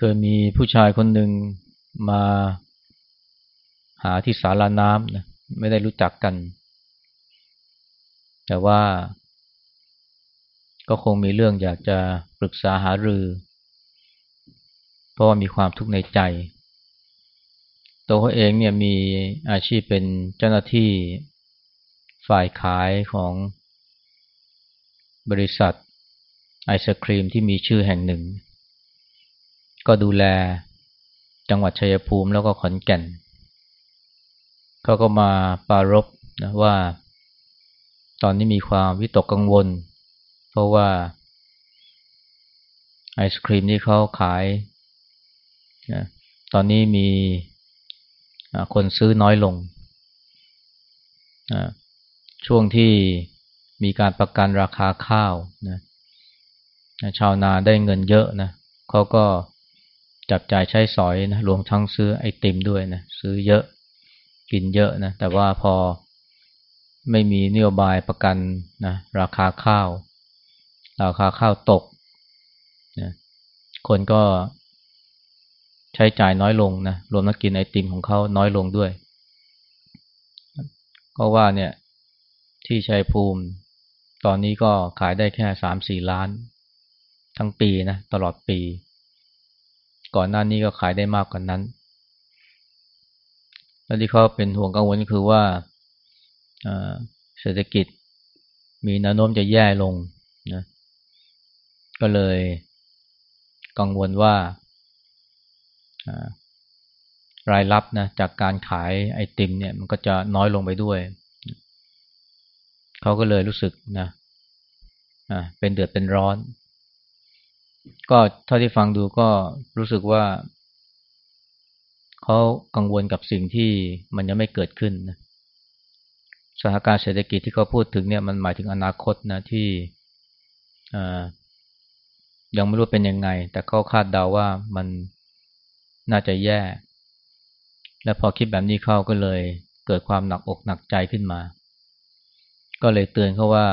เคยมีผู้ชายคนหนึ่งมาหาที่สาราน้ำนะไม่ได้รู้จักกัน แต่ว่าก็คงมีเรื่องอยากจะปรึกษาหารือ เพราะว่ามีความทุกข์ในใจ ตัวเขาเองเนี่ยมีอาชีพเป็นเจ้าหน้าที่ฝ่ายขายของบริษัทไอศครีมที่มีชื่อแห่งหนึ่ง ก็ดูแลจังหวัดชัยภูมิแล้วก็ขอนแก่น เขาก็มาปารบนะว่า ตอนนี้มีความวิตกกังวล เพราะว่า ไอศครีมที่เขาขายนะตอนนี้มีคนซื้อน้อยลง ช่วงที่มีการประกันราคาข้าวนะชาวนาได้เงินเยอะนะเขาก็ จับจ่ายใช้สอยนะรวมทั้งซื้อไอติมด้วยนะซื้อเยอะกินเยอะนะแต่ว่าพอไม่มีนโยบายประกันนะราคาข้าว ราคาข้าวตกนะคนก็ใช้จ่ายน้อยลงนะรวมทั้งกินไอติมของเขาน้อยลงด้วย ก็ว่าเนี่ยที่ชัยภูมิ ตอนนี้ก็ขายได้แค่สามสี่ล้าน ทั้งปีนะตลอดปี ก่อนหน้านี้ก็ขายได้มากกว่านนั้น แล้วที่เขาเป็นห่วงกังวลก็คือว่าเศรษฐกิจมีแนวโน้มจะแย่ลงนะก็เลยกังวลว่ารายรับนะจากการขายไอติมเนี่ยมันก็จะน้อยลงไปด้วย เขาก็เลยรู้สึกนะเป็นเดือดเป็นร้อน ก็เท่าที่ฟังดูก็รู้สึกว่าเขากังวลกับสิ่งที่มันยังไม่เกิดขึ้นนะสถานการณ์เศรษฐกิจที่เขาพูดถึงเนี่ยมันหมายถึงอนาคตนะที่ยังไม่รู้เป็นยังไง แต่เขาคาดเดาว่ามันน่าจะแย่ และพอคิดแบบนี้เข้าก็เลยเกิดความหนักอกหนักใจขึ้นมา ก็เลยเตือนเขาว่า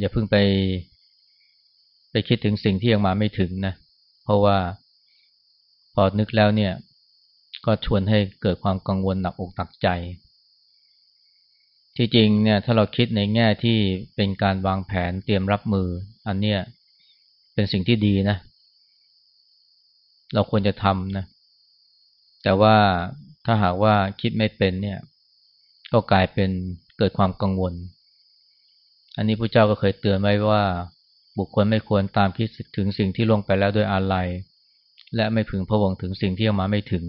อย่าเพิ่งไป ไปคิดถึงสิ่งที่ยังมาไม่ถึงนะ เพราะว่าพอนึกแล้วเนี่ย ก็ชวนให้เกิดความกังวลหนักอกหนักใจ ที่จริงเนี่ย ถ้าเราคิดในแง่ที่เป็นการวางแผนเตรียมรับมือ อันเนี้ยเป็นสิ่งที่ดีนะ เราควรจะทำนะ แต่ว่าถ้าหากว่าคิดไม่เป็นเนี่ย ก็กลายเป็นเกิดความกังวล อันนี้พระเจ้าก็เคยเตือนไว้ว่า บุคคลไม่ควรตามคิดถึงสิ่งที่ล่วงไปแล้วด้วยอาลัย และไม่พึงพะวงถึงสิ่งที่ยังมาไม่ถึง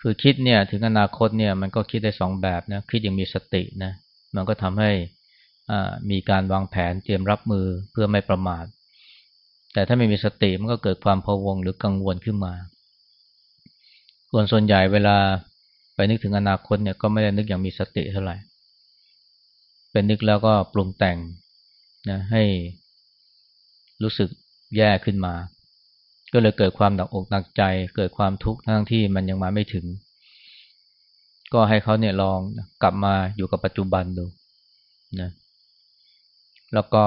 คือคิดเนี่ยถึงอนาคตเนี่ยมันก็คิดได้สองแบบนะคิดอย่างมีสตินะมันก็ทำให้มีการวางแผนเตรียมรับมือเพื่อไม่ประมาท แต่ถ้าไม่มีสติมันก็เกิดความพะวงหรือกังวลขึ้นมาส่วนส่วนใหญ่เวลาไปนึกถึงอนาคตเนี่ยก็ไม่ได้นึกอย่างมีสติเท่าไหร่ เป็นนึกแล้วก็ปรุงแต่ง นะให้รู้สึกแย่ขึ้นมา ก็เลยเกิดความหนักอกหนักใจ เกิดความทุกข์ทั้งที่มันยังมาไม่ถึง ก็ให้เขาเนี่ยลองกลับมาอยู่กับปัจจุบันดูนะแล้วก็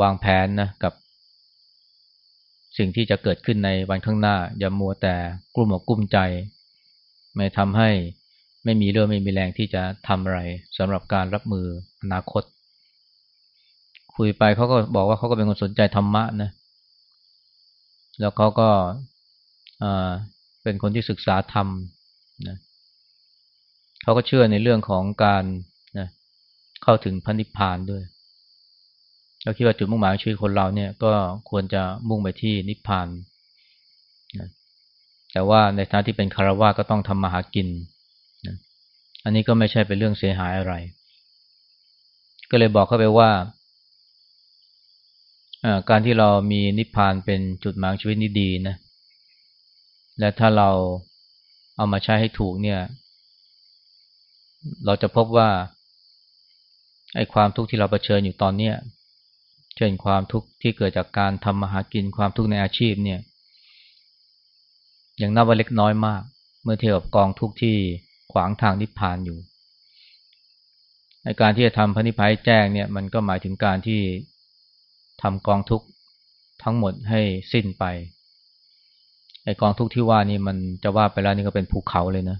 วางแผนนะกับ สิ่งที่จะเกิดขึ้นในวันข้างหน้า อย่ามัวแต่กลุ้มอกกุ้มใจ ไม่ทำให้ไม่มีเรื่องไม่มีแรงที่จะทำอะไรสำหรับการรับมืออนาคต คุยไปเขาก็บอกว่าเขาก็เป็นคนสนใจธรรมะนะแล้วเขาก็เป็นคนที่ศึกษาธรรมนะเขาก็เชื่อในเรื่องของการนะเข้าถึงพระนิพพานด้วยเราคิดว่าจุดมุ่งหมายของชีวิตคนเราเนี่ยก็ควรจะมุ่งไปที่นิพพานนะแต่ว่าในฐานะที่เป็นคารวะก็ต้องทำมาหากินนะอันนี้ก็ไม่ใช่เป็นเรื่องเสียหายอะไร ก็เลยบอกเขาไปว่า การที่เรามีนิพพานเป็นจุดหมายชีวิตนี้ดีนะ และถ้าเราเอามาใช้ให้ถูกเนี่ย เราจะพบว่าไอ้ความทุกข์ที่เราเผชิญอยู่ตอนเนี้ยเช่นความทุกข์ที่เกิดจากการทำมาหากินความทุกข์ในอาชีพเนี่ยยังนับว่าเล็กน้อยมาก เมื่อเทียบกับกองทุกข์ที่ขวางทางนิพพานอยู่ในการที่จะทำพระนิพพานแจ้งเนี่ย มันก็หมายถึงการที่ ทำกองทุกทั้งหมดให้สิ้นไปไอกองทุกที่ว่านี่มันจะว่าไปแล้วนี่ก็เป็นภูเขาเลยนะ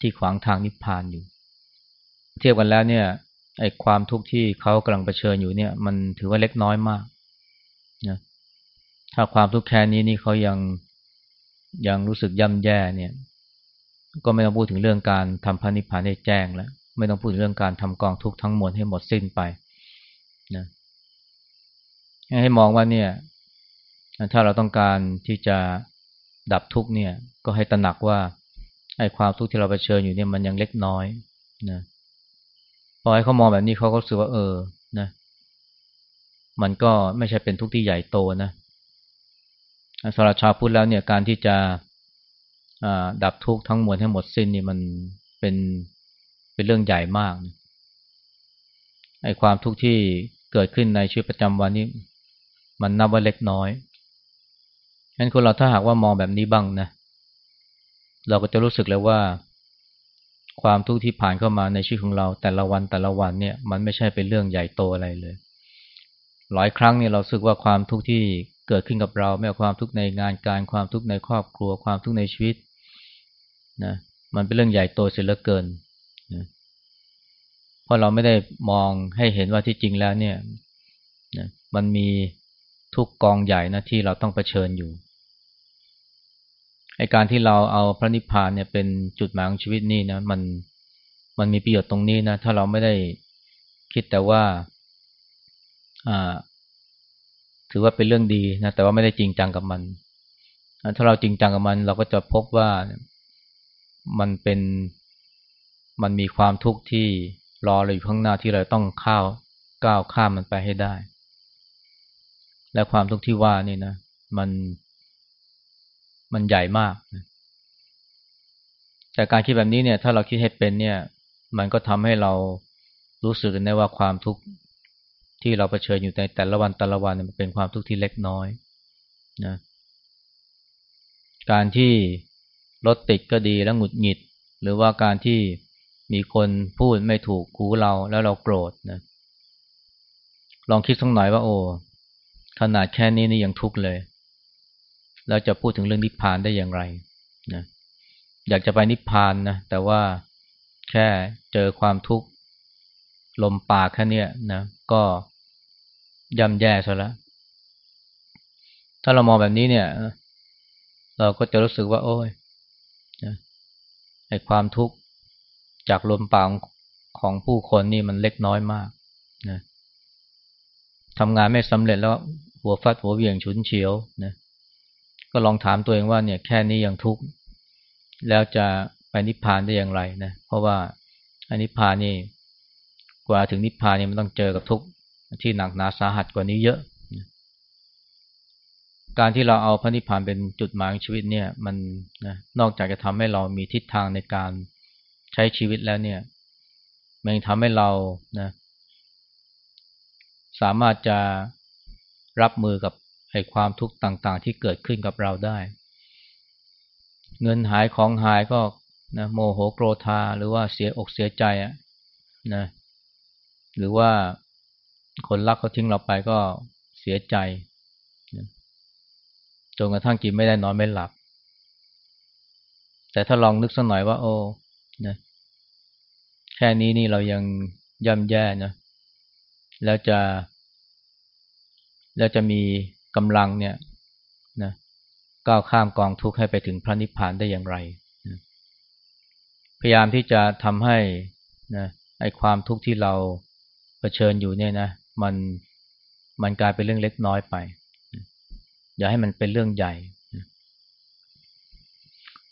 ที่ขวางทางนิพพานอยู่ เทียบกันแล้วเนี่ยไอความทุกข์ที่เขากำลังเผชิญอยู่เนี่ย มันถือว่าเล็กน้อยมากนะถ้าความทุกข์แค่นี้นี่เขายังยังรู้สึกย่ำแย่เนี่ย ก็ไม่ต้องพูดถึงเรื่องการทำพระนิพพานให้แจ้งแล้วไม่ต้องพูดถึงเรื่องการทำกองทุกข์ทั้งมวลให้หมดสิ้นไป ให้มองว่าเนี่ย ถ้าเราต้องการที่จะดับทุกเนี่ย ก็ให้ตระหนักว่าไอ้ความทุกข์ที่เราเผชิญอยู่เนี่ยมันยังเล็กน้อยนะพอให้เขามองแบบนี้เขาก็รู้สึกว่า เออนะ มันก็ไม่ใช่เป็นทุกข์ที่ใหญ่โตนะสำหรับชาวพุทธแล้วเนี่ยการที่จะดับทุกข์ทั้งมวลให้หมดสิ้นนี่มันเป็นเป็นเรื่องใหญ่มากนะไอ้ความทุกข์ที่เกิดขึ้นในชีวิตประจำวันนี้ มันนับว่าเล็กน้อยงั้นคนเราถ้าหากว่ามองแบบนี้บ้างนะ เราก็จะรู้สึกเลยว่า ความทุกข์ที่ผ่านเข้ามาในชีวิตของเราแต่ละวันแต่ละวันเนี่ย มันไม่ใช่เป็นเรื่องใหญ่โตอะไรเลย หลายครั้งเนี่ยเราสึกว่าความทุกข์ที่เกิดขึ้นกับเราไม่ว่าความทุกข์ในงานการความทุกข์ในครอบครัวความทุกข์ในชีวิตนะมันเป็นเรื่องใหญ่โตเสียเหลือเกินนะเพราะเราไม่ได้มองให้เห็นว่าที่จริงแล้วเนี่ยนะมันมี ทุกกองใหญ่นะที่เราต้องเผชิญอยู่ไอการที่เราเอาพระนิพพานเนี่ยเป็นจุดหมายของชีวิตนี่นะมันมันมีประโยชน์ตรงนี้นะถ้าเราไม่ได้คิดแต่ว่าอ่า ถือว่าเป็นเรื่องดีนะแต่ว่าไม่ได้จริงจังกับมัน ถ้าเราจริงจังกับมัน เราก็จะพบว่ามันเป็นมันมีความทุกข์ที่รอเราอยู่ข้างหน้าที่เราต้องข้าวก้าวข้ามมันไปให้ได้ และความทุกข์ที่ว่านี่นะมันมันใหญ่มากแต่การคิดแบบนี้เนี่ย ถ้าเราคิดให้เป็นเนี่ย มันก็ทำให้เรารู้สึกได้ว่าความทุกข์ที่เราเผชิญอยู่ในแต่ละวันแต่ละวันมันเป็นความทุกข์ที่เล็กน้อยนะการที่รถติดก็ดีแล้วหงุดหงิด หรือว่าการที่มีคนพูดไม่ถูกคูเราแล้วเราโกรธนะลองคิดสักหน่อยว่าโอ้ ขนาดแค่นี้นี่ยังทุกข์เลย เราจะพูดถึงเรื่องนิพพานได้อย่างไรนะอยากจะไปนิพพานนะแต่ว่าแค่เจอความทุกข์ลมปากแค่นี้นะก็ย่ำแย่ซะแล้วถ้าเรามองแบบนี้เนี่ย เราก็จะรู้สึกว่า โอ้ยไอความทุกข์จากลมปากของผู้คนนี่มันเล็กน้อยมาก ทำงานไม่สำเร็จแล้วหัวฟัดหัวเวียงฉุนเฉียวนะก็ลองถามตัวเองว่าเนี่ยแค่นี้ยังทุกข์แล้วจะไปนิพพานได้อย่างไรนะ เพราะว่าอันนิพพานนี่กว่าถึงนิพพานนี่มันต้องเจอกับทุกข์ที่หนักหนาสาหัสกว่านี้เยอะ การที่เราเอาพระนิพพานเป็นจุดหมายของชีวิตเนี่ย มันนะนอกจากจะทำให้เรามีทิศทางในการใช้ชีวิตแล้วเนี่ย มันยังทำให้เรานะ สามารถจะรับมือกับไอ้ความทุกข์ต่าง ๆ ที่เกิดขึ้นกับเราได้ เงินหายของหายก็นะโมโหโกรธาหรือว่าเสียอกเสียใจอะนะหรือว่าคนรักเขาทิ้งเราไปก็เสียใจจนกระทั่งกินไม่ได้นอนไม่หลับ แต่ถ้าลองนึกสักหน่อยว่า โอ้นะแค่นี้นี่เรายังย่ำแย่นะ แล้วจะ แล้วจะมีกำลังเนี่ยนะก้าวข้ามกองทุกข์ให้ไปถึงพระนิพพานได้อย่างไรนะพยายามที่จะทำให้นะไอความทุกข์ที่เราเผชิญอยู่เนี่ยนะมันมันกลายเป็นเรื่องเล็กน้อยไป อย่าให้มันเป็นเรื่องใหญ่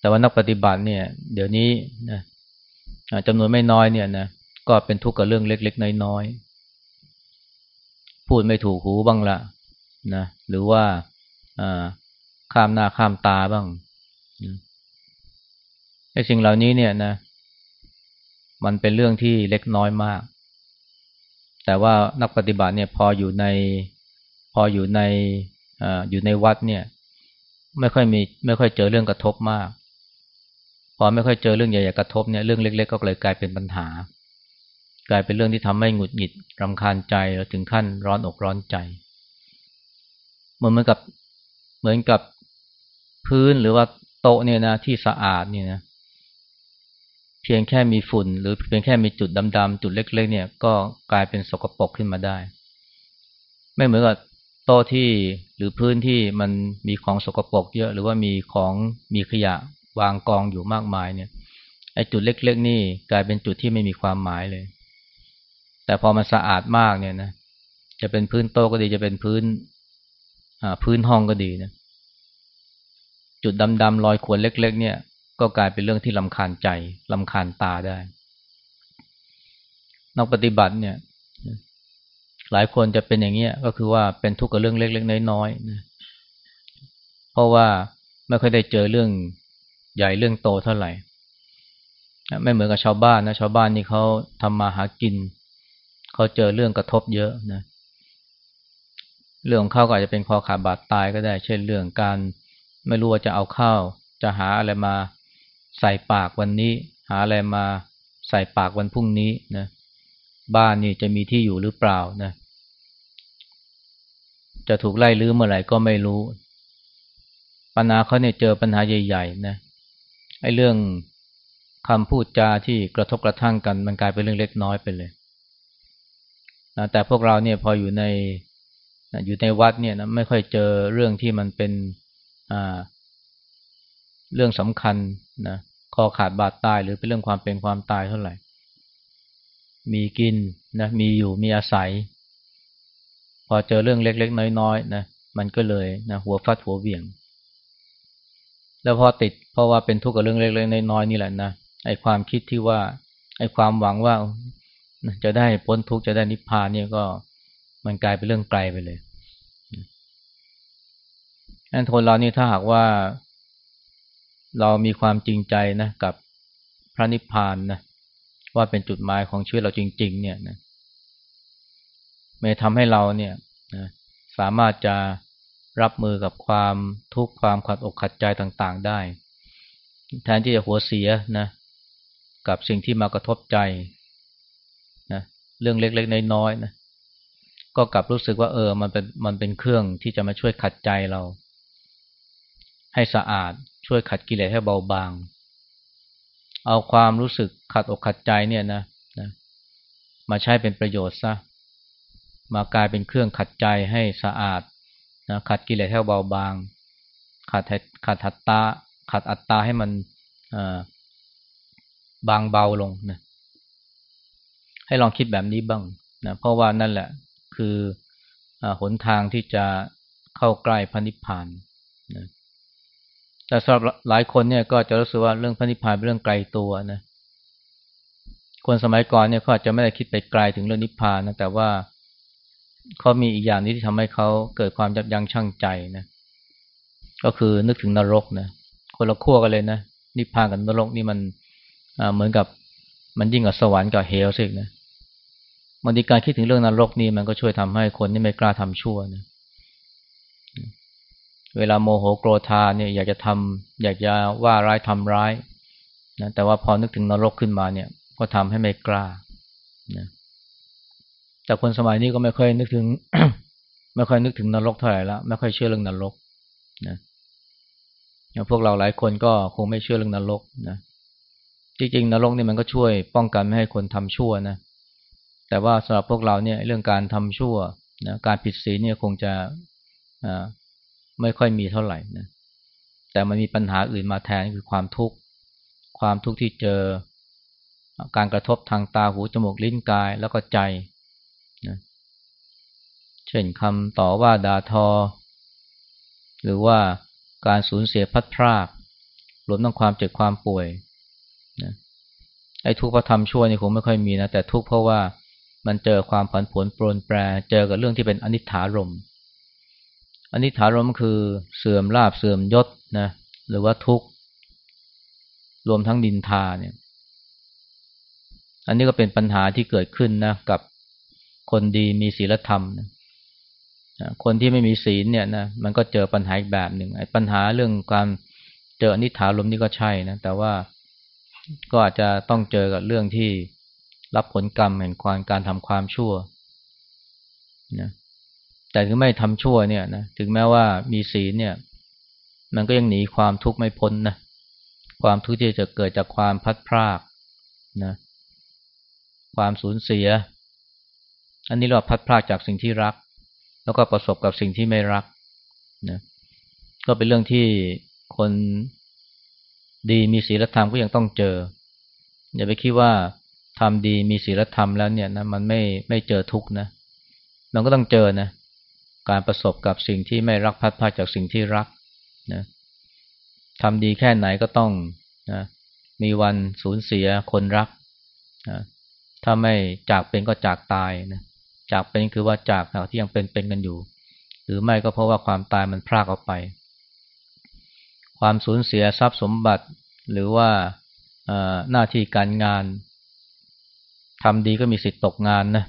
แต่ว่านักปฏิบัติเนี่ย เดี๋ยวนี้นะจำนวนไม่น้อยเนี่ยนะก็เป็นทุกข์กับเรื่องเล็ก ๆ น้อยๆ พูดไม่ถูกหูบ้างละนะหรือว่าข้ามหน้าข้ามตาบ้างไอ้สิ่งเหล่านี้เนี่ยนะ มันเป็นเรื่องที่เล็กน้อยมาก แต่ว่านักปฏิบัติเนี่ย พออยู่ในพออยู่ในออยู่ในวัดเนี่ย ไม่ค่อยมีไม่ค่อยเจอเรื่องกระทบมาก พอไม่ค่อยเจอเรื่องใหญ่ๆกระทบเนี่ยเรื่องเล็ก ๆ ก็เลยกลายเป็นปัญหา ลายเป็นเรื่องที่ทำให้หงุดหงิดรำคาญใจแล้วถึงขั้นร้อนอกร้อนใจเหมือนเหมือนกับเหมือนกับพื้นหรือว่าโต๊ะเนี่ยนะที่สะอาดเนี่ยนะเพียงแค่มีฝุ่น หรือเพียงแค่มีจุดดำๆจุดเล็ก ๆ เนี่ย ก็กลายเป็นสกปรกขึ้นมาได้ ไม่เหมือนกับโต๊ะที่หรือพื้นที่มันมีของสกปรกเยอะ หรือว่ามีของมีขยะวางกองอยู่มากมายเนี่ยไอ้จุดเล็ก ๆ นี่กลายเป็นจุดที่ไม่มีความหมายเลย แต่พอมันสะอาดมากเนี่ยนะจะเป็นพื้นโต๊ะก็ดีจะเป็นพื้นพื้นห้องก็ดีนะจุดดำๆรอยขวนเล็ก ๆ เนี่ย ก็กลายเป็นเรื่องที่ลำคาญใจลำคาญตาได้นักปฏิบัติเนี่ย หลายคนจะเป็นอย่างเงี้ยก็คือว่าเป็นทุกข์กับเรื่องเล็ก ๆ น้อยๆนะเพราะว่าไม่ค่อยได้เจอเรื่องใหญ่เรื่องโตเท่าไหร่ ไม่เหมือนกับชาวบ้านนะชาวบ้านนี่เขาทำมาหากินเขาเจอเรื่องกระทบเยอะนะ เรื่องของเขาก็อาจจะเป็นคอขาดบาดตายก็ได้ เช่นเรื่องการไม่รู้ว่าจะเอาข้าว จะหาอะไรมาใส่ปากวันนี้ หาอะไรมาใส่ปากวันพรุ่งนี้นะ บ้านนี่จะมีที่อยู่หรือเปล่านะ จะถูกไล่ลื้อเมื่อไหร่ก็ไม่รู้ ปัญหาเขาเนี่ยเจอปัญหาใหญ่ๆนะไอ้เรื่องคำพูดจาที่กระทบกระทั่งกันมันกลายเป็นเรื่องเล็กน้อยไปเลย นะแต่พวกเราเนี่ยพออยู่ในอยู่ในวัดเนี่ยนะไม่ค่อยเจอเรื่องที่มันเป็นเรื่องสำคัญนะคอขาดบาดตายหรือเป็นเรื่องความเป็นความตายเท่าไหร่ มีกินนะมีอยู่มีอาศัย พอเจอเรื่องเล็กๆ น้อยๆนะมันก็เลยนะหัวฟัดหัวเบี่ยง แล้วพอติดเพราะว่าเป็นทุกข์กับเรื่องเล็กๆ น้อยๆนี่แหละนะไอ้ความคิดที่ว่าไอ้ความหวังว่า จะได้พ้นทุกข์จะได้นิพพานเนี่ยก็มันกลายเป็นเรื่องไกลไปเลยอันคนเรานี่ถ้าหากว่า เรามีความจริงใจนะกับพระนิพพานนะว่าเป็นจุดหมายของชีวิตเราจริง ๆ เนี่ยนะไม่ทำให้เราเนี่ยนะสามารถจะรับมือกับความทุกข์ความขัดอกขัดใจต่างๆได้ แทนที่จะหัวเสียนะ กับสิ่งที่มากระทบใจ เรื่องเล็กๆน้อยๆนะก็กลับรู้สึกว่าเออมันเป็นมันเป็นเครื่องที่จะมาช่วยขัดใจเรา ให้สะอาดช่วยขัดกิเลสให้เบาบาง เอาความรู้สึกขัดอกขัดใจเนี่ยนะนะ มาใช้เป็นประโยชน์ซะมากลายเป็นเครื่องขัดใจให้สะอาดนะขัดกิเลสให้เบาบาง ขัดขัดอัตตาขัดอัตตาให้มันบางเบาลงนะ ให้ลองคิดแบบนี้บ้างนะเพราะว่านั่นแหละคืออหนทางที่จะเข้าใกล้พระนิพพานนะแต่สำหรับหลายคนเนี่ยก็จะรู้สึกว่าเรื่องพระนิพพานเป็นเรื่องไกลตัวนะคนสมัยก่อนเนี่ยเขาอาจจะไม่ได้คิดไปไกลถึงเรื่องนิพพานนะแต่ว่าเขามีอีกอย่างนี้ที่ทำให้เขาเกิดความยับยั้งชั่งใจนะก็คือนึกถึงนรกนะคนละขั้วกันเลยนะนิพพานกับนรกนี่มันเหมือนกับมันยิ่งกว่าสวรรค์กับเฮลสินะ บางทีการคิดถึงเรื่องนรกนี่มันก็ช่วยทำให้คนที่ไม่กล้าทำชั่วนะเวลาโมโหโกรธาเนี่ยอยากจะทำอยากจะว่าร้ายทำร้ายนะแต่ว่าพอนึกถึงนรกขึ้นมาเนี่ย ก็ทำให้ไม่กล้านะแต่คนสมัยนี้ก็ไม่ค่อยนึกถึง ไม่ค่อยนึกถึงนรกเท่าไหร่ละไม่ค่อยเชื่อเรื่องนรกนะอย่างพวกเราหลายคนก็คงไม่เชื่อเรื่องนรกนะจริงๆนรกนี่มันก็ช่วยป้องกันไม่ให้คนทำชั่วนะ แต่ว่าสำหรับพวกเราเนี่ยเรื่องการทำชั่วนะการผิดศีลเนี่ยคงจะไม่ค่อยมีเท่าไหร่นะแต่มันมีปัญหาอื่นมาแทนคือความทุกข์ความทุกข์ที่เจอการกระทบทางตาหูจมูกลิ้นกายแล้วก็ใจนะเช่นคำต่อว่าด่าทอ หรือว่าการสูญเสียพัดพรากรวมทั้งความเจ็บความป่วยนะไอ้ทุกข์เพราะทำชั่วนี่คงไม่ค่อยมีนะแต่ทุกข์เพราะว่า มันเจอความผันผวนโปรนแปร เจอกับเรื่องที่เป็นอนิจฐารมอนิจฐารมคือเสื่อมลาบเสื่อมยศนะหรือว่าทุกข์ รวมทั้งดินทาเนี่ย อันนี้ก็เป็นปัญหาที่เกิดขึ้นนะกับคนดีมีศีลธรรมนะคนที่ไม่มีศีลเนี่ยนะมันก็เจอปัญหาอีกแบบหนึ่งไอ้ปัญหาเรื่องการเจออนิจฐารมนี่ก็ใช่นะแต่ว่าก็อาจจะต้องเจอกับเรื่องที่ รับผลกรรมแห่งความการทำความชั่วนะแต่ถึงไม่ทำชั่วเนี่ยนะถึงแม้ว่ามีศีลเนี่ย มันก็ยังหนีความทุกข์ไม่พ้นนะความทุกข์ที่จะเกิดจากความพัดพรากนะความสูญเสีย อันนี้เราพัดพรากจากสิ่งที่รัก แล้วก็ประสบกับสิ่งที่ไม่รักนะก็เป็นเรื่องที่คนดีมีศีลธรรมก็ยังต้องเจอ อย่าไปคิดว่า ทำดีมีศีลธรรมแล้วเนี่ยนะมันไม่ไม่เจอทุกข์นะมันก็ต้องเจอนะการประสบกับสิ่งที่ไม่รักพัดพาจากสิ่งที่รักนะทำดีแค่ไหนก็ต้องนะมีวันสูญเสียคนรักนะถ้าไม่จากเป็นก็จากตายนะจากเป็นคือว่าจากที่ยังเป็นเป็นกันอยู่ หรือไม่ก็เพราะว่าความตายมันพรากออกไป ความสูญเสียทรัพย์สมบัติหรือว่าหน้าที่การงาน ทำดีก็มีสิทธิ์ตกงานนะ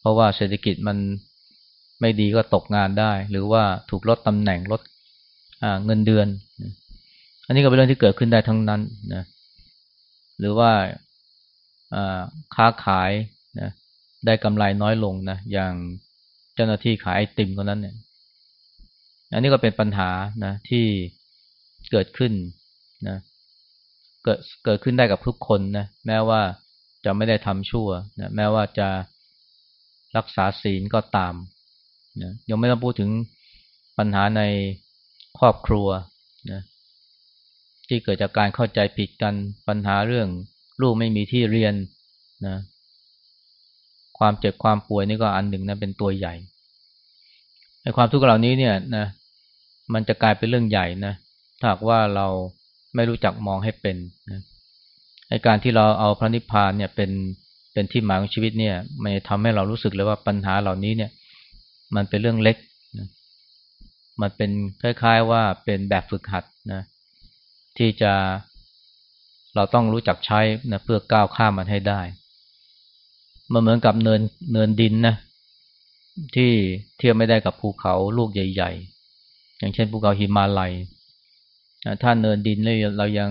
เพราะว่าเศรษฐกิจมันไม่ดีก็ตกงานได้ หรือว่าถูกลดตำแหน่งลดเงินเดือน อันนี้ก็เป็นเรื่องที่เกิดขึ้นได้ทั้งนั้นนะหรือว่าค้าขายนะได้กำไรน้อยลงนะอย่างเจ้าหน้าที่ขายไอติมคนนั้นเนี่ยอันนี้ก็เป็นปัญหานะที่เกิดขึ้นนะเกิดเกิดขึ้นได้กับทุกคนนะแม้ว่า จะไม่ได้ทำชั่วนะแม้ว่าจะรักษาศีลก็ตามนะยังไม่ต้องพูดถึงปัญหาในครอบครัวนะที่เกิดจากการเข้าใจผิดกันปัญหาเรื่องลูกไม่มีที่เรียนนะความเจ็บความป่วยนี่ก็อันหนึ่งนะเป็นตัวใหญ่ในความทุกข์เหล่านี้เนี่ยนะมันจะกลายเป็นเรื่องใหญ่นะถ้าหากว่าเราไม่รู้จักมองให้เป็นนะ ในการที่เราเอาพระนิพพานเนี่ยเป็นเป็นที่หมายของชีวิตเนี่ยมันทำให้เรารู้สึกเลยว่าปัญหาเหล่านี้เนี่ย มันเป็นเรื่องเล็กนะมันเป็นคล้ายๆว่าเป็นแบบฝึกหัดนะที่จะเราต้องรู้จักใช้นะเพื่อก้าวข้ามมันให้ได้ มันเหมือนกับเนินเนินดินนะที่เทียบไม่ได้กับภูเขาลูกใหญ่ ๆ อย่างเช่นภูเขาหิมาลัยถ้าเนินดินเรายัง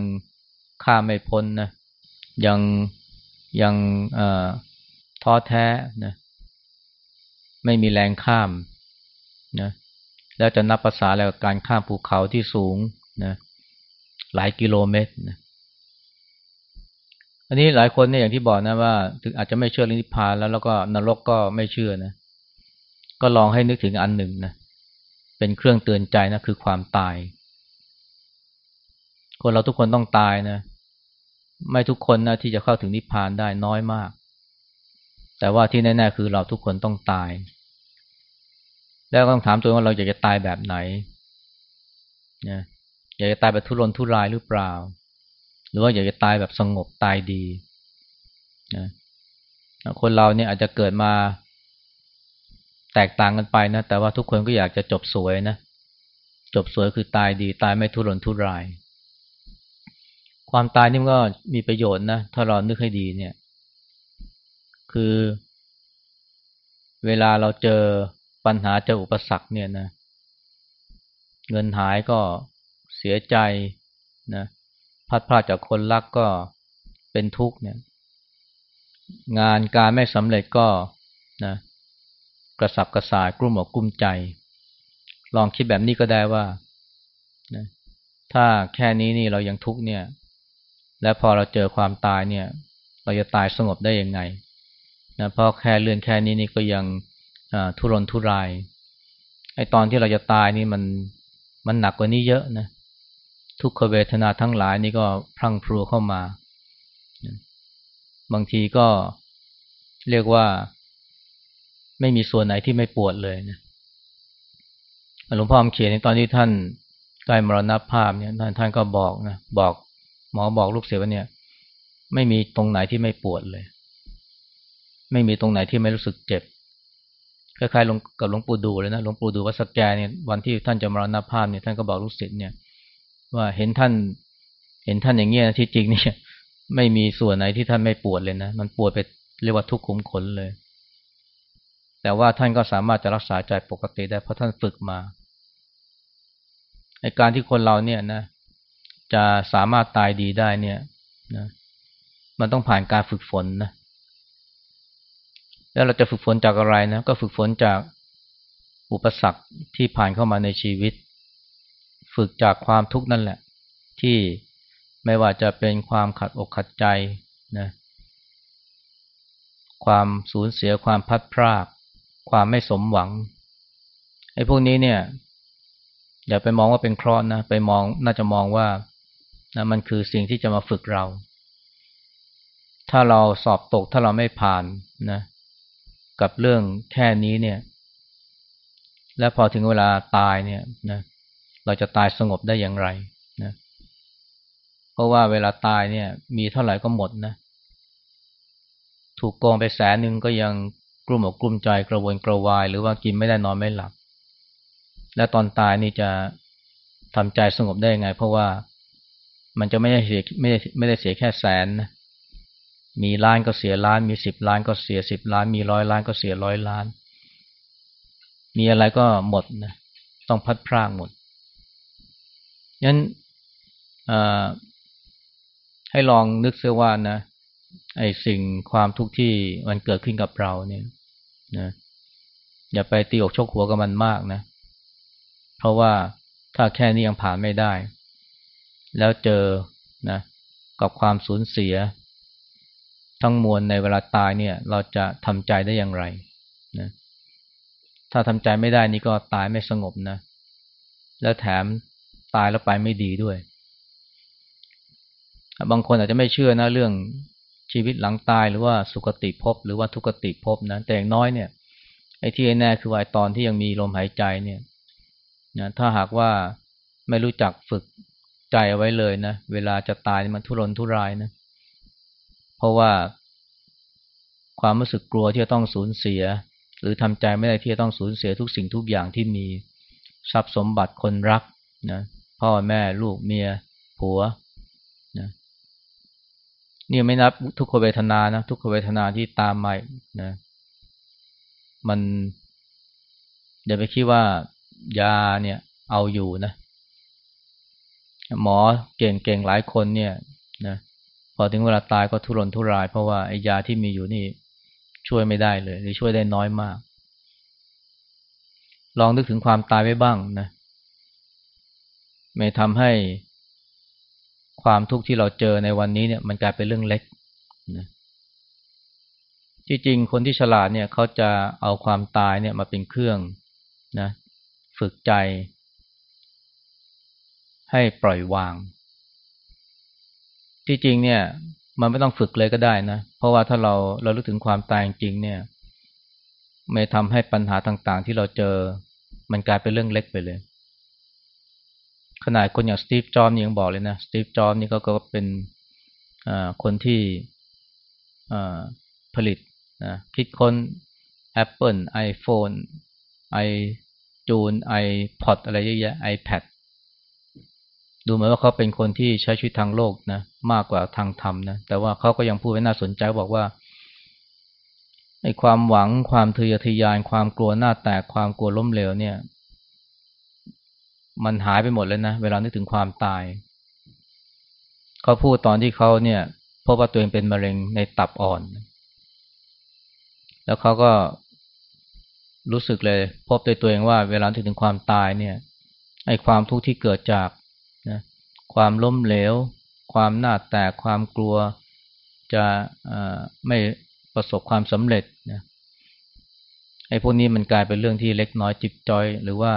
ข้ามไม่พ้นนะ ยังยังท้อแท้นะไม่มีแรงข้ามนะแล้วจะนับภาษาแล้วการข้ามภูเขาที่สูงนะหลายกิโลเมตรนะอันนี้หลายคนเนี่ยอย่างที่บอกนะว่า ถึงอาจจะไม่เชื่อเรื่องนิพพานแล้วแล้วก็นรกก็ไม่เชื่อนะก็ลองให้นึกถึงอันหนึ่งนะเป็นเครื่องเตือนใจนะคือความตาย คนเราทุกคนต้องตายนะ ไม่ทุกคนนะที่จะเข้าถึงนิพพานได้น้อยมาก แต่ว่าที่แน่ๆคือเราทุกคนต้องตาย แล้วต้องถามตัวว่าเราอยากจะตายแบบไหนนะอยากจะตายแบบทุรนทุรายหรือเปล่า หรือว่าอยากจะตายแบบสงบตายดีนะคนเราเนี่ยอาจจะเกิดมาแตกต่างกันไปนะ แต่ว่าทุกคนก็อยากจะจบสวยนะ จบสวยคือตายดี ตายไม่ทุรนทุราย ความตายนี่มันก็มีประโยชน์นะ ถ้าเรานึกให้ดีเนี่ย คือ เวลาเราเจอปัญหาเจออุปสรรคเนี่ยนะ เงินหายก็เสียใจนะพัดพลาดจากคนรักก็เป็นทุกข์เนี่ย งานการไม่สำเร็จก็นะกระสับกระส่ายกลุ้มอกกลุ้มใจ ลองคิดแบบนี้ก็ได้ว่านะถ้าแค่นี้นี่เรายังทุกข์เนี่ย และพอเราเจอความตายเนี่ย เราจะตายสงบได้ยังไงนะเพราะแค่เลื่อนแค่นี้นี่ก็ยังทุรนทุรายไอตอนที่เราจะตายนี่มันมันหนักกว่านี้เยอะนะทุกขเวทนาทั้งหลายนี่ก็พรั่งพรูเข้ามา บางทีก็เรียกว่า ไม่มีส่วนไหนที่ไม่ปวดเลยนะหลวงพ่อเขียนในตอนที่ท่านใกล้มรณภาพเนี่ยท่านท่านก็บอกนะบอก หมอบอกลูกเสียว่าเนี่ย ไม่มีตรงไหนที่ไม่ปวดเลย ไม่มีตรงไหนที่ไม่รู้สึกเจ็บคล้ายๆลงกับหลวงปู่ดูเลยนะหลวงปู่ดูวัดสแกเนี่ยวันที่ท่านจะมรณภาพเนี่ยท่านก็บอกลูกศิษย์เนี่ย ว่าเห็นท่าน เห็นท่านอย่างเงี้ยที่จริงเนี่ย ไม่มีส่วนไหนที่ท่านไม่ปวดเลยนะมันปวดไปเรียกว่าทุกขุมขนเลย แต่ว่าท่านก็สามารถจะรักษาใจปกติได้เพราะท่านฝึกมาในการที่คนเราเนี่ยนะ จะสามารถตายดีได้เนี่ยนะมันต้องผ่านการฝึกฝนนะแล้วเราจะฝึกฝนจากอะไรนะก็ฝึกฝนจากอุปสรรคที่ผ่านเข้ามาในชีวิต ฝึกจากความทุกข์นั่นแหละ ที่ไม่ว่าจะเป็นความขัดอกขัดใจนะความสูญเสียความพัดพราก ความไม่สมหวังไอ้พวกนี้เนี่ยอย่าไปมองว่าเป็นเคราะห์นะไปมองน่าจะมองว่า นะมันคือสิ่งที่จะมาฝึกเรา ถ้าเราสอบตกถ้าเราไม่ผ่านนะกับเรื่องแค่นี้เนี่ย และพอถึงเวลาตายเนี่ยนะเราจะตายสงบได้อย่างไรนะเพราะว่าเวลาตายเนี่ย มีเท่าไหร่ก็หมดนะถูกโกงไปแสนหนึ่งก็ยังกลุ่มอกกลุ่มใจกระวนกระวาย หรือว่ากินไม่ได้นอนไม่หลับ และตอนตายนี่จะทำใจสงบได้ยังไง เพราะว่า มันจะไม่ได้เสียไม่ได้ไม่ได้เสียแค่แสนนะมีล้านก็เสียล้าน มีสิบล้านก็เสียสิบล้าน มีร้อยล้านก็เสียร้อยล้าน มีอะไรก็หมดนะต้องพัดพรากหมดงั้นให้ลองนึกเสียว่านะไอสิ่งความทุกข์ที่มันเกิดขึ้นกับเราเนี่ยนะอย่าไปตีอกชกหัวกับมันมากนะ เพราะว่าถ้าแค่นี้ยังผ่านไม่ได้ แล้วเจอนะกับความสูญเสีย ทั้งมวลในเวลาตายเนี่ย เราจะทำใจได้อย่างไรนะถ้าทำใจไม่ได้นี่ก็ตายไม่สงบนะ แล้วแถมตายแล้วไปไม่ดีด้วย บางคนอาจจะไม่เชื่อนะเรื่องชีวิตหลังตายหรือว่าสุคติภพหรือว่าทุกติภพนะแต่อย่างน้อยเนี่ยไอ้ที่แน่คือว่าตอนที่ยังมีลมหายใจเนี่ยนะถ้าหากว่าไม่รู้จักฝึก ใจเอาไว้เลยนะ เวลาจะตายมันทุรนทุรายนะ เพราะว่าความรู้สึกกลัวที่จะต้องสูญเสีย หรือทำใจไม่ได้ที่จะต้องสูญเสียทุกสิ่งทุกอย่างที่มีทรัพย์สมบัติคนรักนะพ่อแม่ลูกเมีย ผัวนะนี่ไม่นับทุกขเวทนานะทุกขเวทนาที่ตามมานะมันเดี๋ยวไปคิดว่ายาเนี่ยเอาอยู่นะ หมอเก่งๆหลายคนเนี่ยนะพอถึงเวลาตายก็ทุรนทุราย เพราะว่าไอ้ยาที่มีอยู่นี่ช่วยไม่ได้เลย หรือช่วยได้น้อยมาก ลองนึกถึงความตายไว้บ้างนะไม่ทำให้ความทุกข์ที่เราเจอในวันนี้เนี่ยมันกลายเป็นเรื่องเล็กนะที่จริงคนที่ฉลาดเนี่ยเขาจะเอาความตายเนี่ยมาเป็นเครื่องนะฝึกใจ ให้ปล่อยวาง ที่จริงเนี่ย มันไม่ต้องฝึกเลยก็ได้นะ เพราะว่าถ้าเราเราลึกถึงความตายจริงเนี่ย ไม่ทำให้ปัญหาต่างๆ ที่เราเจอ มันกลายเป็นเรื่องเล็กไปเลย ขนาดคนอย่างสตีฟจอบยังบอกเลยนะ สตีฟจอบนี่ก็ก็เป็นคนที่ผลิตนะคิดค้น Apple iPhone i จูน iPod อะไรเยอะแยะ iPad ดูเหมือนว่าเขาเป็นคนที่ใช้ชีวิตทางโลกนะมากกว่าทางธรรมนะแต่ว่าเขาก็ยังพูดไว้น่าสนใจบอกว่าไอ้ความหวังความทะเยอทะยาน ความกลัวหน้าแตกความกลัวล้มเหลวเนี่ย มันหายไปหมดเลยนะเวลานึกถึงความตาย เขาพูดตอนที่เขาเนี่ยพบว่าตัวเองเป็นมะเร็งในตับอ่อน แล้วเขาก็รู้สึกเลย พบในตัวเองว่าเวลาถึงความตายเนี่ยไอ้ความทุกข์ที่เกิดจาก ความล้มเหลว ความหน้าแตกความกลัวจะไม่ประสบความสำเร็จนะไอ้พวกนี้มันกลายเป็นเรื่องที่เล็กน้อยจิบจอย หรือว่า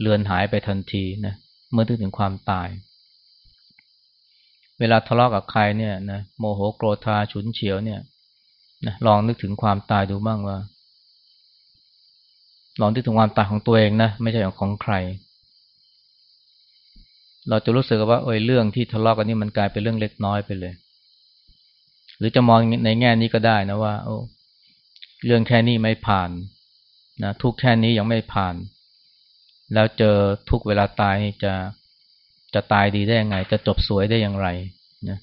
เลือนหายไปทันทีนะเมื่อถึงความตาย เวลาทะเลาะกับใครเนี่ยนะโมโหโกรธาฉุนเฉียวเนี่ยนะลองนึกถึงความตายดูบ้างว่าลองนึกถึงความตายของตัวเองนะไม่ใช่ของใคร เราจะรู้สึกว่าโอ้ยเรื่องที่ทะเลาะกันนี่มันกลายเป็นเรื่องเล็กน้อยไปเลย หรือจะมองในแง่นี้ก็ได้นะว่า โอ้เรื่องแค่นี้ไม่ผ่านนะทุกแค่นี้ยังไม่ผ่าน แล้วเจอทุกเวลาตายจะจะตายดีได้ยังไง จะจบสวยได้อย่างไรนะ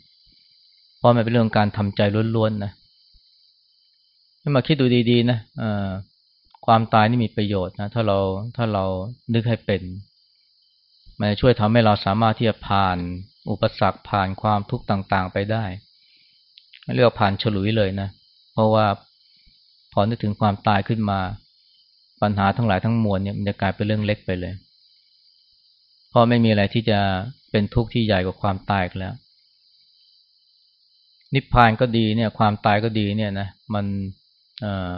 เพราะมันเป็นเรื่องการทำใจล้วนๆนะให้มาคิดดูดีๆนะความตายนี่มีประโยชน์นะถ้าเราถ้าเรานึกให้เป็น มันจะช่วยทำให้เราสามารถที่จะผ่านอุปสรรคผ่านความทุกข์ต่างๆ ไปได้ เรียกผ่านฉลุยเลยนะ เพราะว่าพอนึกถึงความตายขึ้นมา ปัญหาทั้งหลายทั้งมวลเนี่ยมันจะกลายเป็นเรื่องเล็กไปเลยเพราะไม่มีอะไรที่จะเป็นทุกข์ที่ใหญ่กว่าความตายแล้ว นิพพานก็ดีเนี่ย ความตายก็ดีเนี่ยนะมันเอ่อ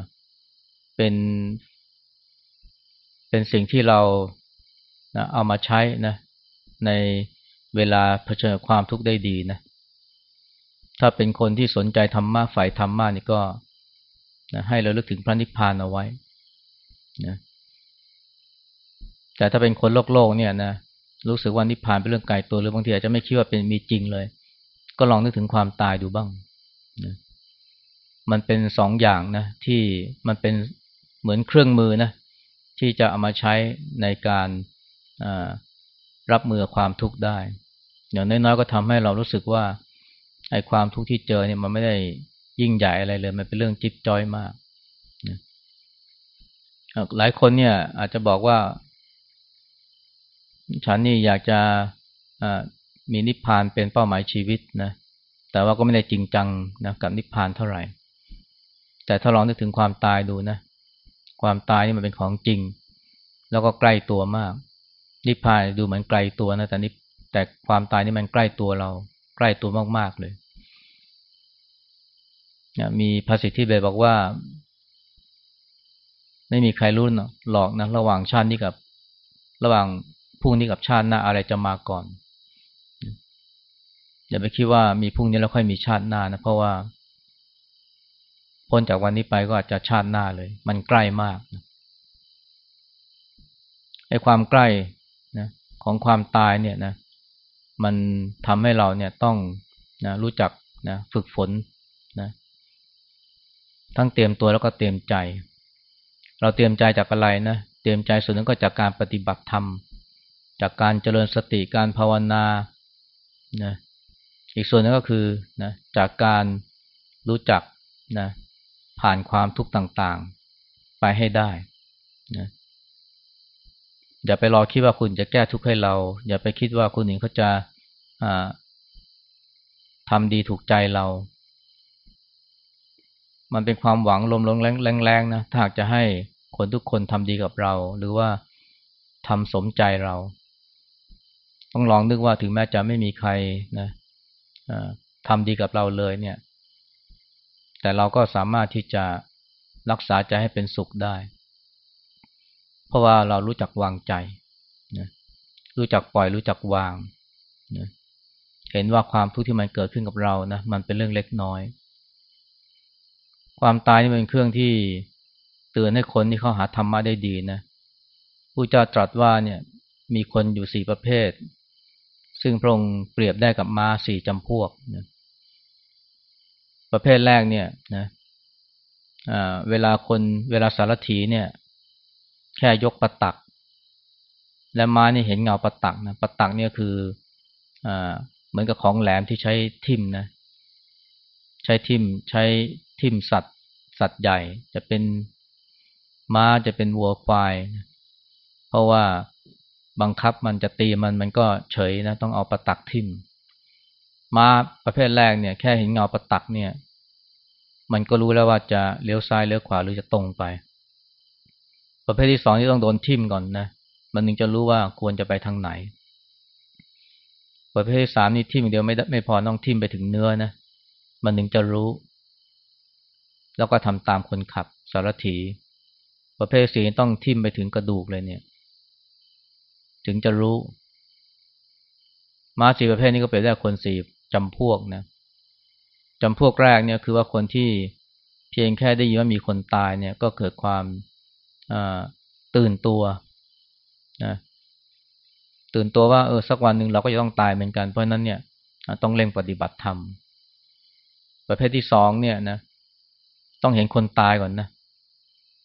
เป็นเป็นสิ่งที่เรา นะเอามาใช้นะในเวลาเผชิญความทุกข์ได้ดีนะ ถ้าเป็นคนที่สนใจธรรมะฝ่ายธรรมะนี่ก็นะให้เราลึกถึงพระนิพพานเอาไว้นะแต่ถ้าเป็นคนโลกโลกเนี่ยนะรู้สึกว่านิพพานเป็นเรื่องไกลตัวหรือบางทีอาจจะไม่คิดว่าเป็นมีจริงเลย ก็ลองนึกถึงความตายดูบ้างนะมันเป็นสองอย่างนะที่มันเป็นเหมือนเครื่องมือนะที่จะเอามาใช้ในการ รับมือความทุกข์ได้ อย่างน้อยๆก็ทำให้เรารู้สึกว่าไอ้ความทุกข์ที่เจอเนี่ยมันไม่ได้ยิ่งใหญ่อะไรเลย มันเป็นเรื่องจิ๊บจ้อยมากนะหลายคนเนี่ย อาจจะบอกว่า ฉันนี่อยากจะมีนิพพานเป็นเป้าหมายชีวิตนะแต่ว่าก็ไม่ได้จริงจังนะกับนิพพานเท่าไหร่ แต่ถ้าลองนึกถึงความตายดูนะ ความตายนี่มันเป็นของจริง แล้วก็ใกล้ตัวมาก นิพพานดูเหมือนไกลตัวนะแต่นี่แต่ความตายนี่มันใกล้ตัวเรา ใกล้ตัวมาก ๆ เลยนะมีภาษิตที่เบบอกว่า ไม่มีใครรู้หรอกนะระหว่างชาตินี้กับ ระหว่างพรุ่งนี้กับชาติหน้าอะไรจะมาก่อนอย่าไปคิดว่ามีพรุ่งนี้แล้วค่อยมีชาติหน้านะเพราะว่าพ้นจากวันนี้ไปก็อาจจะชาติหน้าเลย มันใกล้มากนะไอ้ความใกล้ ของความตายเนี่ยนะมันทำให้เราเนี่ยต้องนะรู้จักนะฝึกฝนนะทั้งเตรียมตัวแล้วก็เตรียมใจ เราเตรียมใจจากอะไรนะเตรียมใจส่วนนึงก็จากการปฏิบัติธรรม จากการเจริญสติการภาวนานะอีกส่วนนึงก็คือนะจากการรู้จักนะผ่านความทุกข์ต่างๆ ไปให้ได้นะ อย่าไปรอคิดว่าคุณจะแก้ทุกข์ให้เรา อย่าไปคิดว่าคุณหญิงเขาจะทำดีถูกใจเรา มันเป็นความหวังลมลงแรงๆนะ ถ้าหากจะให้คนทุกคนทำดีกับเรา หรือว่าทำสมใจเรา ต้องลองนึกว่าถึงแม้จะไม่มีใครนะทำดีกับเราเลยเนี่ย แต่เราก็สามารถที่จะรักษาใจให้เป็นสุขได้ เพราะว่าเรารู้จักวางใจนะรู้จักปล่อยรู้จักวางนะเห็นว่าความทุกข์ที่มันเกิดขึ้นกับเรานะมันเป็นเรื่องเล็กน้อย ความตายนี่เป็นเครื่องที่เตือนให้คนที่เขาหาธรรมะได้ดีนะผู้เจ้าตรัสว่าเนี่ยมีคนอยู่สี่ประเภท ซึ่งพระองค์เปรียบได้กับม้าสี่จำพวกนะประเภทแรกเนี่ยนะเวลาคนเวลาสารถีเนี่ย แค่ยกประตัก และม้านี่เห็นเงาประตักนะประตักเนี่ยคืออเหมือนกับของแหลมที่ใช้ทิ่มนะ ใช้ทิ่มใช้ทิ่มสัตว์สัตว์ใหญ่ จะเป็นม้าจะเป็นวัวควาย เพราะว่าบังคับมันจะตีมันมันก็เฉยนะ ต้องเอาประตักทิ่มม้าประเภทแรกเนี่ย แค่เห็นเงาประตักเนี่ย มันก็รู้แล้วว่าจะเลี้ยวซ้ายเลี้ยวขวาหรือจะตรงไป ประเภทที่สองที่ต้องโดนทิ่มก่อนนะ มันถึงจะรู้ว่าควรจะไปทางไหน ประเภทที่สามนี่ทิ่มเดียวไม่ไม่พอต้องทิ่มไปถึงเนื้อนะ มันถึงจะรู้ แล้วก็ทำตามคนขับสารถี ประเภทสี่ต้องทิ่มไปถึงกระดูกเลยเนี่ย ถึงจะรู้มาสีประเภทนี้ก็เป็นได้คนสี่จำพวกนะจำพวกแรกเนี่ยคือว่าคนที่เพียงแค่ได้ยินว่ามีคนตายเนี่ย ก็เกิดความ ตื่นตัวนะตื่นตัวว่าเออสักวันหนึ่งเราก็จะต้องตายเหมือนกัน เพราะนั้นเนี่ยต้องเร่งปฏิบัติธรรมประเภทที่สองเนี่ยนะ ต้องเห็นคนตายก่อนนะ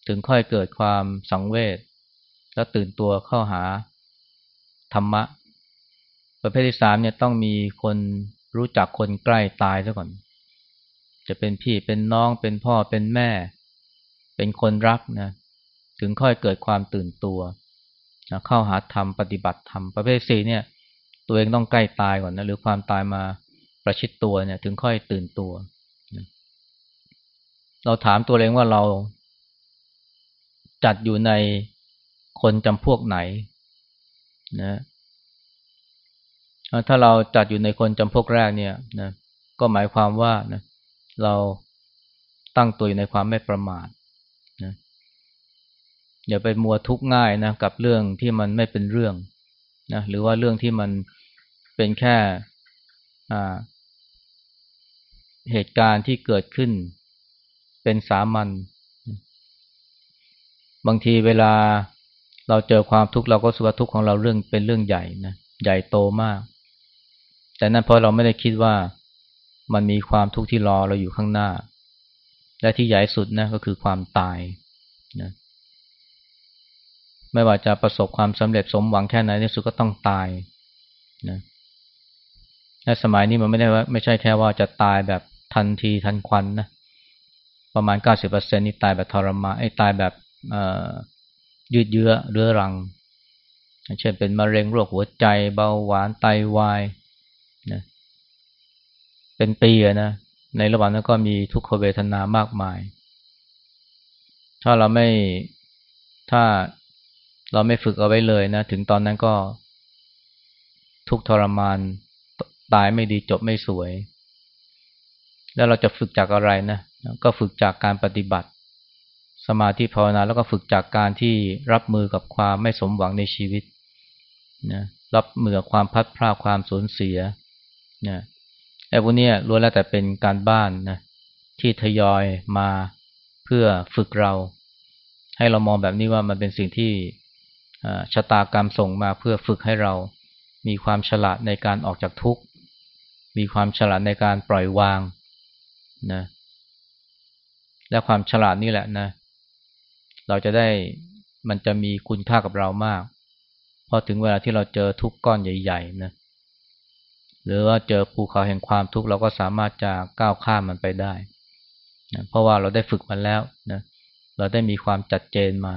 ถึงค่อยเกิดความสังเวชแล้วตื่นตัวเข้าหาธรรมะ ประเภทที่สามเนี่ยต้องมีคนรู้จักคนใกล้ตายซะก่อน จะเป็นพี่เป็นน้องเป็นพ่อเป็นแม่ เป็นคนรักนะ ถึงค่อยเกิดความตื่นตัวนะเข้าหาธรรมปฏิบัติธรรมประเภทสี่เนี่ย ตัวเองต้องใกล้ตายก่อนนะหรือความตายมาประชิดตัวเนี่ยถึงค่อยตื่นตัวเราถามตัวเองว่าเราจัดอยู่ในคนจำพวกไหนนะถ้าเราจัดอยู่ในคนจำพวกแรกเนี่ยนะก็หมายความว่านะเราตั้งตัวอยู่ในความไม่ประมาท อย่าไปมัวทุกข์ง่ายนะกับเรื่องที่มันไม่เป็นเรื่องนะหรือว่าเรื่องที่มันเป็นแค่เหตุการณ์ที่เกิดขึ้น เป็นสามัญบางทีเวลาเราเจอความทุกข์เราก็สุขทุกข์ของเราเรื่องเป็นเรื่องใหญ่นะใหญ่โตมาก แต่นั่นเพราะเราไม่ได้คิดว่ามันมีความทุกข์ที่รอเราอยู่ข้างหน้า และที่ใหญ่สุดนะก็คือความตายนะ ไม่ว่าจะประสบความสำเร็จสมหวังแค่ไหนในสุดก็ต้องตายนะและสมัยนี้มันไม่ได้ว่าไม่ใช่แค่ว่าจะตายแบบทันทีทันควันนะประมาณเก้าสิบเปอร์เซ็นนี่ตายแบบทรมานไอ้ตายแบบยืดเยื้อเรื้อรัง เช่นเป็นมะเร็งโรคหัวใจ เบาหวานไตาวายนะเป็นปีนะในระหว่างนั้นก็มีทุกขเวทนามากมาย ถ้าเราไม่ถ้า เราไม่ฝึกเอาไว้เลยนะ ถึงตอนนั้นก็ ทุกทรมานตายไม่ดีจบไม่สวย แล้วเราจะฝึกจากอะไรนะ ก็ฝึกจากการปฏิบัติ สมาธิภาวนาแล้วก็ฝึกจากการที่รับมือกับความไม่สมหวังในชีวิตนะรับมือกับความพัดพลาดความสูญเสียนะไอ้พวกนี้ล้วนแล้วแต่เป็นการบ้านนะที่ทยอยมาเพื่อฝึกเรา ให้เรามองแบบนี้ว่ามันเป็นสิ่งที่ ชะตากรรมส่งมาเพื่อฝึกให้เรามีความฉลาดในการออกจากทุกข์ มีความฉลาดในการปล่อยวางนะและความฉลาดนี่แหละนะ เราจะได้มันจะมีคุณค่ากับเรามาก พอถึงเวลาที่เราเจอทุกข์ก้อนใหญ่ๆนะหรือว่าเจอภูเขาแห่งความทุกข์เราก็สามารถจะก้าวข้ามมันไปได้นะเพราะว่าเราได้ฝึกมันแล้วนะเราได้มีความจัดเจนมา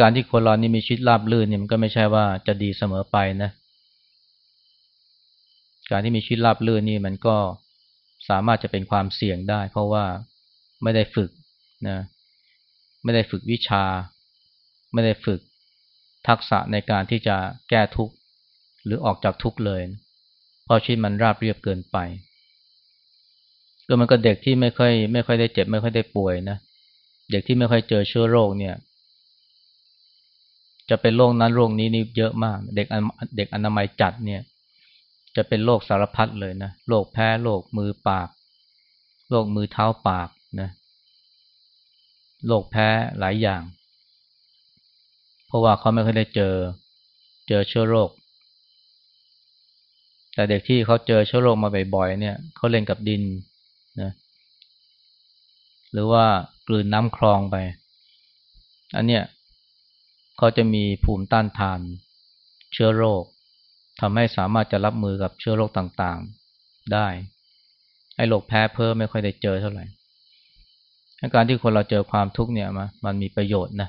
การที่คนเรานี่มีชีวิตราบรื่นเนี่ยมันก็ไม่ใช่ว่าจะดีเสมอไปนะ การที่มีชีวิตราบรื่นนี่มันก็สามารถจะเป็นความเสี่ยงได้ เพราะว่าไม่ได้ฝึกนะไม่ได้ฝึกวิชา ไม่ได้ฝึกทักษะในการที่จะแก้ทุกข์หรือออกจากทุกข์เลยเพราะชีวิตมันราบเรียบเกินไปก็มันก็เด็กที่ไม่ค่อยไม่ค่อยได้เจ็บ ไม่ค่อยได้ป่วยนะเด็กที่ไม่ค่อยเจอเชื้อโรคเนี่ย จะเป็นโรคนั้นโรคนี้นี่เยอะมาก เด็กเด็กอนามัยจัดเนี่ย จะเป็นโรคสารพัดเลยนะโรคแพ้โรคมือปากโรคมือเท้าปากนะโรคแพ้หลายอย่าง เพราะว่าเขาไม่เคยได้เจอ เจอเชื้อโรค แต่เด็กที่เขาเจอเชื้อโรคมาบ่อยๆเนี่ยเขาเล่นกับดินนะหรือว่ากลืนน้ำคลองไป อันเนี้ย เขาจะมีภูมิต้านทานเชื้อโรคทำให้สามารถจะรับมือกับเชื้อโรคต่างๆได้ ไอ้โรคแพ้เพิ่มไม่ค่อยได้เจอเท่าไหร่การที่คนเราเจอความทุกข์เนี่ยมามันมีประโยชน์นะ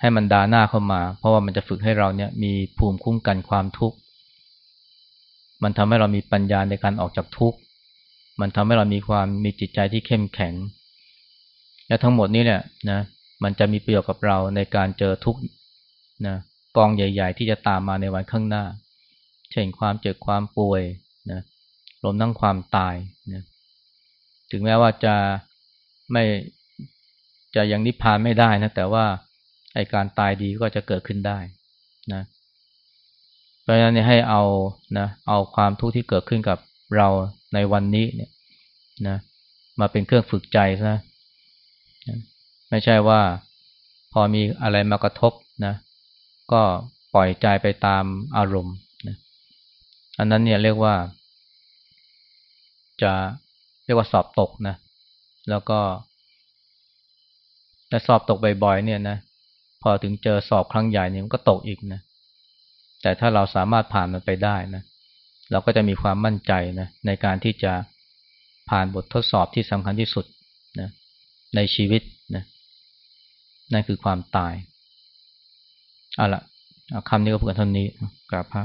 ให้มันดาหน้าเข้ามา เพราะว่ามันจะฝึกให้เราเนี่ยมีภูมิคุ้มกันความทุกข์ มันทำให้เรามีปัญญาในการออกจากทุกข์ มันทำให้เรามีความมีจิตใจที่เข้มแข็ง และทั้งหมดนี้เนี่ยนะ มันจะมีประโยชน์กับเราในการเจอทุกนะกองใหญ่ ๆ ที่จะตามมาในวันข้างหน้า เช่นความเจ็บความป่วยนะรวมทั้งความตายนะถึงแม้ว่าจะไม่จะยังนิพพานไม่ได้นะแต่ว่าไอการตายดีก็จะเกิดขึ้นได้นะเพราะฉะนั้นให้เอานะเอาความทุกข์ที่เกิดขึ้นกับเราในวันนี้เนี่ยนะมาเป็นเครื่องฝึกใจซะ ไม่ใช่ว่าพอมีอะไรมากระทบนะ ก็ปล่อยใจไปตามอารมณ์นะอันนั้นเนี่ยเรียกว่า จะเรียกว่าสอบตกนะ แล้วก็ถ้าสอบตกบ่อยๆเนี่ยนะพอถึงเจอสอบครั้งใหญ่เนี่ยมันก็ตกอีกนะแต่ถ้าเราสามารถผ่านมันไปได้นะเราก็จะมีความมั่นใจนะในการที่จะผ่านบททดสอบที่สำคัญที่สุดนะในชีวิตนะ นั่นคือความตายเอาละคำนี้ก็พูดกันเท่านี้กราบพระ